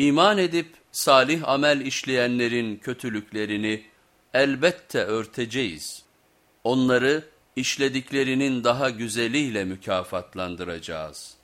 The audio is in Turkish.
İman edip salih amel işleyenlerin kötülüklerini elbette örteceğiz. Onları işlediklerinin daha güzeliyle mükafatlandıracağız.''